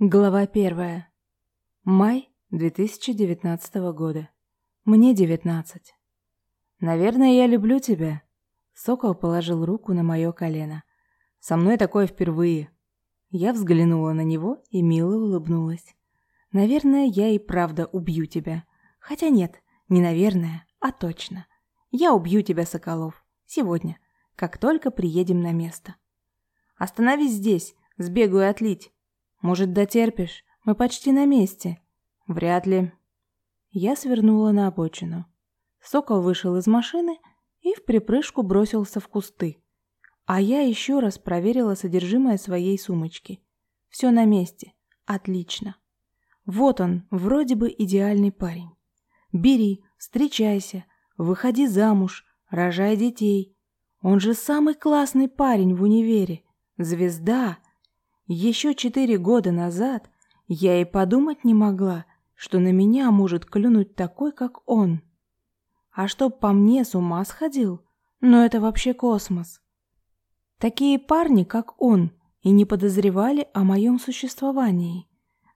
Глава первая. Май 2019 года. Мне 19. Наверное, я люблю тебя. Сокол положил руку на мое колено. Со мной такое впервые. Я взглянула на него и мило улыбнулась. Наверное, я и правда убью тебя. Хотя нет, не наверное, а точно. Я убью тебя, Соколов. Сегодня, как только приедем на место. Остановись здесь, сбегаю отлить. Может, дотерпишь? Мы почти на месте. Вряд ли. Я свернула на обочину. Сокол вышел из машины и в припрыжку бросился в кусты. А я еще раз проверила содержимое своей сумочки. Все на месте. Отлично. Вот он, вроде бы идеальный парень. Бери, встречайся, выходи замуж, рожай детей. Он же самый классный парень в универе. Звезда. Еще четыре года назад я и подумать не могла, что на меня может клюнуть такой, как он. А чтоб по мне с ума сходил, но это вообще космос. Такие парни, как он, и не подозревали о моем существовании.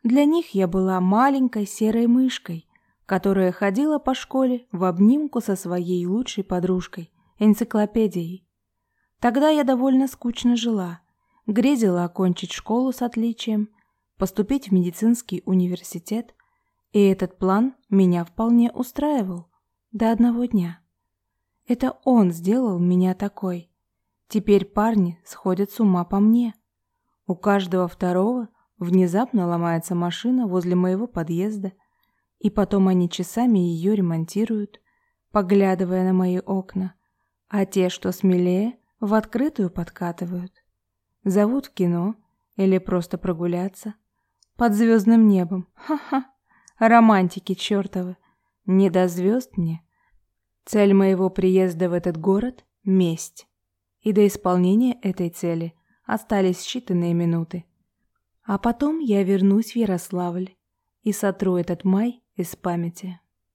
Для них я была маленькой серой мышкой, которая ходила по школе в обнимку со своей лучшей подружкой, энциклопедией. Тогда я довольно скучно жила – Грезила окончить школу с отличием, поступить в медицинский университет, и этот план меня вполне устраивал до одного дня. Это он сделал меня такой. Теперь парни сходят с ума по мне. У каждого второго внезапно ломается машина возле моего подъезда, и потом они часами ее ремонтируют, поглядывая на мои окна, а те, что смелее, в открытую подкатывают. Зовут в кино или просто прогуляться. Под звездным небом. Ха-ха. Романтики чертовы. Не до звезд мне. Цель моего приезда в этот город — месть. И до исполнения этой цели остались считанные минуты. А потом я вернусь в Ярославль и сотру этот май из памяти.